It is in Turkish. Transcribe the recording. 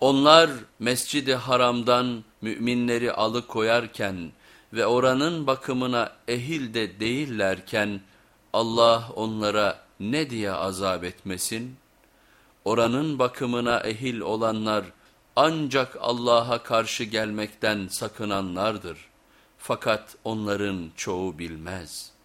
Onlar mescidi haramdan müminleri alıkoyarken ve oranın bakımına ehil de değillerken Allah onlara ne diye azap etmesin? Oranın bakımına ehil olanlar ancak Allah'a karşı gelmekten sakınanlardır. Fakat onların çoğu bilmez.''